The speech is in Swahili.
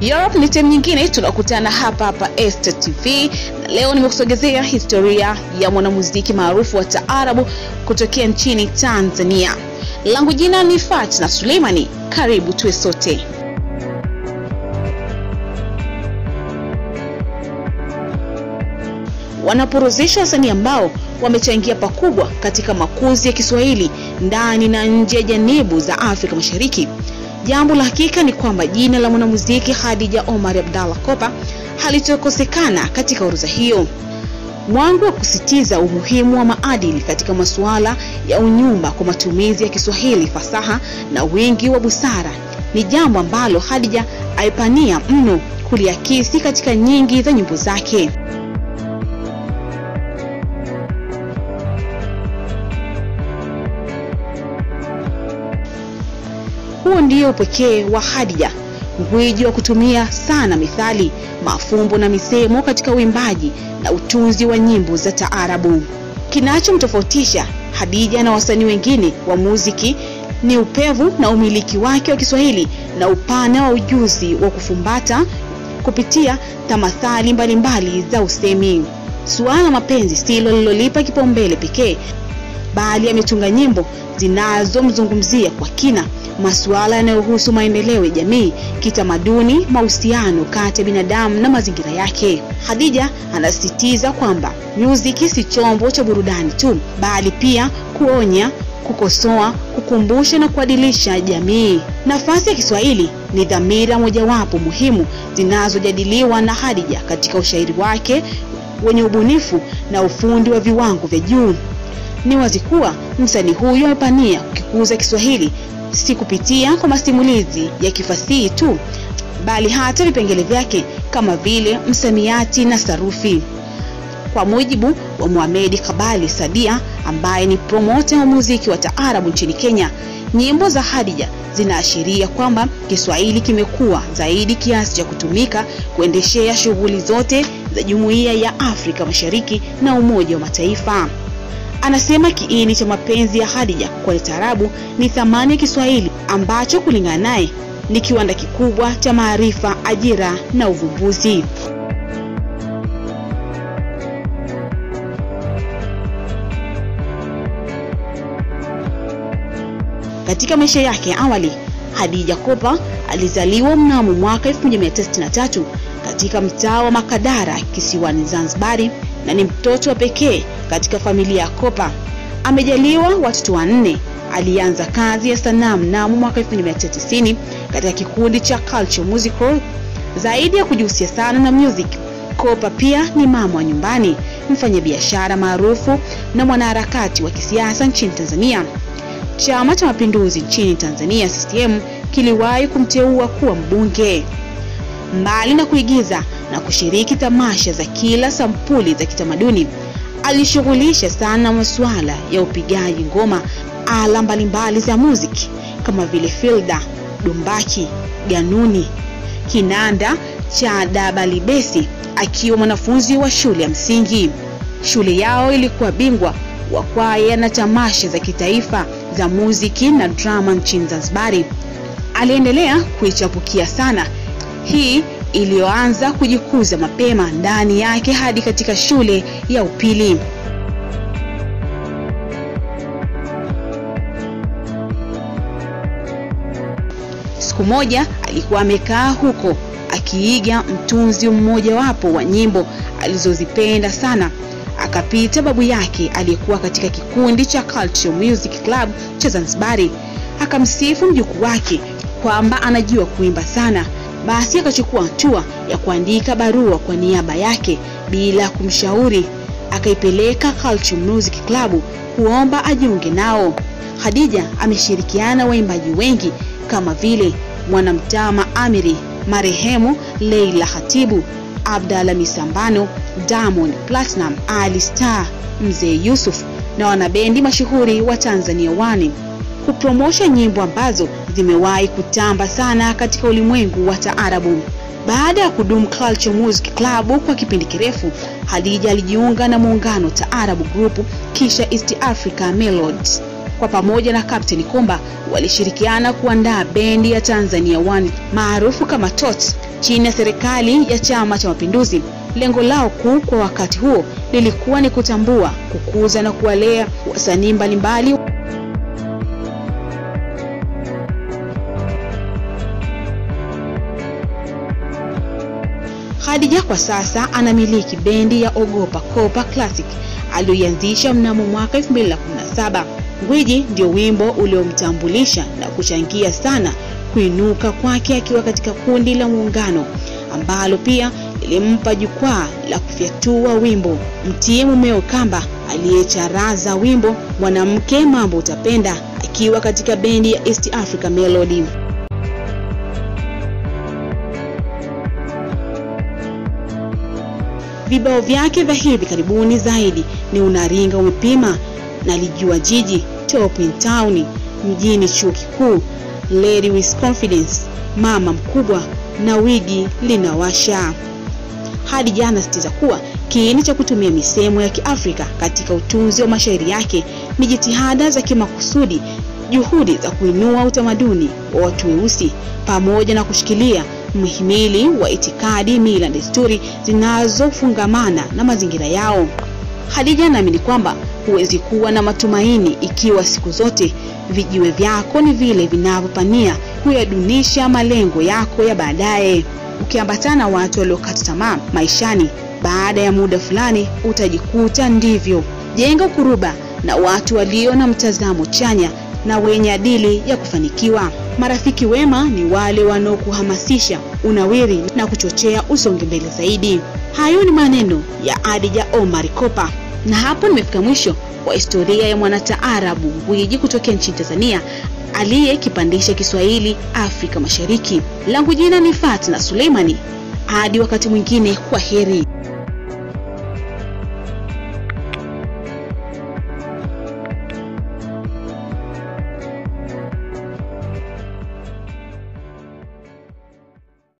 Europe ni timu nyingine, tunakutana hapa hapa Esta TV na leo nimekusogezea historia ya mwanamuziki maarufu wa taarabu kutokea nchini Tanzania. Langu jina ni Fatna Suleimani, karibu tuwe sote. Wanaporozesha wasanii ambao wamechangia pakubwa katika makuzi ya Kiswahili ndani na nje ya janibu za Afrika Mashariki. Jambo la hakika ni kwamba jina la mwanamuziki Khadija Omar Abdalla Kopa halitokosekana katika orodha hiyo. Mwangu wa kusitiza umuhimu wa maadili katika masuala ya unyumba kwa matumizi ya Kiswahili fasaha na wingi wa busara ni jambo ambalo hadija aipania mno kuliakisi katika nyingi za nyimbo zake. Huo ndio upekee wa hadija gwiji wa kutumia sana mithali, mafumbo na misemo katika uimbaji na utunzi wa nyimbo za taarabu. Kinachomtofautisha hadija na wasanii wengine wa muziki ni upevu na umiliki wake wa Kiswahili na upana wa ujuzi wa kufumbata kupitia tamathali mbalimbali mbali za usemi. Suala la mapenzi silo lilolipa kipaumbele pekee, bali ametunga nyimbo zinazomzungumzia kwa kina masuala yanayohusu maendeleo ya jamii, kitamaduni, mahusiano kati ya binadamu na mazingira yake. Khadija anasisitiza kwamba muziki si chombo cha burudani tu, bali pia kuonya, kukosoa, kukumbusha na kuadilisha jamii. Nafasi ya Kiswahili ni dhamira mojawapo muhimu zinazojadiliwa na hadija katika ushairi wake wenye ubunifu na ufundi wa viwango vya juu. Ni wazi kuwa msanii huyo amepania kukikuza Kiswahili si kupitia kwa masimulizi ya kifasihi tu, bali hata vipengele vyake kama vile msamiati na sarufi. Kwa mujibu wa Mohamed Kabali Sadia ambaye ni promota wa muziki wa taarabu nchini Kenya, nyimbo za Hadija zinaashiria kwamba Kiswahili kimekuwa zaidi kiasi cha kutumika kuendeshea shughuli zote za Jumuiya ya Afrika Mashariki na Umoja wa Mataifa. Anasema kiini cha mapenzi ya Khadija kwa taarabu ni thamani ya Kiswahili ambacho kulingana naye ni kiwanda kikubwa cha maarifa, ajira na uvumbuzi. Katika maisha yake ya awali, hadija Kopa alizaliwa mnamo mwaka 1963 katika mtaa wa Makadara kisiwani Zanzibari na ni mtoto wa pekee katika familia ya Kopa. Amejaliwa watoto wanne. Alianza kazi ya sanaa mnamo mwaka 1990 katika kikundi cha Culture Musical. Zaidi ya kujihusisha sana na music, Kopa pia ni mama wa nyumbani, mfanyabiashara maarufu na mwanaharakati wa kisiasa nchini Tanzania. Chama cha Mapinduzi nchini Tanzania CCM kiliwahi kumteua kuwa mbunge. Mbali na kuigiza na kushiriki tamasha za kila sampuli za kitamaduni, alishughulisha sana masuala ya upigaji ngoma, ala mbalimbali za muziki kama vile filda, dumbaki, ganuni, kinanda cha dabalibesi, akiwa mwanafunzi wa shule ya msingi. Shule yao ilikuwa bingwa wa kwaya na tamasha za kitaifa za muziki na drama nchini Zanzibari. Aliendelea kuichapukia sana hii iliyoanza kujikuza mapema ndani yake hadi katika shule ya upili. Siku moja alikuwa amekaa huko akiiga mtunzi mmojawapo wa nyimbo alizozipenda sana. Akapita babu yake aliyekuwa katika kikundi cha Culture Music Club cha Zanzibari, akamsifu mjukuu wake kwamba anajua kuimba sana. Basi akachukua hatua ya kuandika barua kwa niaba yake bila kumshauri, akaipeleka Culture Music Club kuomba ajiunge nao. Khadija ameshirikiana waimbaji wengi kama vile Mwanamtama Amiri, marehemu Leila hatibu abdala Misambano, Diamond Platinum, Ali Star, Mzee Yusuf na wanabendi mashuhuri wa Tanzania One kupromosha nyimbo ambazo zimewahi kutamba sana katika ulimwengu wa taarabu. Baada ya kudumu Culture Music Club kwa kipindi kirefu, Hadija alijiunga na muungano Taarabu Group kisha East Africa Melodies. Kwa pamoja na Captain Komba walishirikiana kuandaa bendi ya Tanzania One maarufu kama TOT chini ya serikali ya Chama cha Mapinduzi. Lengo lao kuu kwa wakati huo lilikuwa ni kutambua, kukuza na kuwalea wasanii mbalimbali Khadija kwa sasa anamiliki bendi ya Ogopa Kopa Classic aliyoianzisha mnamo mwaka 2017. Ngwiji ndio wimbo uliomtambulisha na kuchangia sana kuinuka kwake akiwa katika kundi la Muungano ambalo pia lilimpa jukwaa la kufyatua wimbo Mtie Mumeo Kamba, aliyecharaza wimbo Mwanamke Mambo Utapenda akiwa katika bendi ya East Africa Melody. Vibao vyake vya hivi karibuni zaidi ni Unaringa Umepima, Nalijua Jiji, Top in Town, Mjini Chuo Kikuu, Lady with Confidence, Mama Mkubwa na Wigi Linawasha. Hadi jana sitiza kuwa kiini cha kutumia misemo ya Kiafrika katika utunzi wa mashairi yake ni jitihada za kimakusudi, juhudi za kuinua utamaduni wa watu weusi pamoja na kushikilia mhimili wa itikadi, mila na desturi zinazofungamana na mazingira yao. hadija anaamini kwamba huwezi kuwa na matumaini ikiwa siku zote vijiwe vyako ni vile vinavyopania kuyadunisha malengo yako ya baadaye. Ukiambatana watu waliokata tamaa maishani, baada ya muda fulani utajikuta ndivyo. Jenga ukuruba na watu walio na mtazamo chanya na wenye adili ya kufanikiwa. Marafiki wema ni wale wanaokuhamasisha unawiri na kuchochea usonge mbele zaidi. Hayo ni maneno ya Adija Omar Kopa, na hapo nimefika mwisho wa historia ya mwanataarabu gwiji kutokea nchini Tanzania aliyekipandisha Kiswahili Afrika Mashariki. Langu jina ni Fatna Suleimani. Hadi wakati mwingine, kwa heri.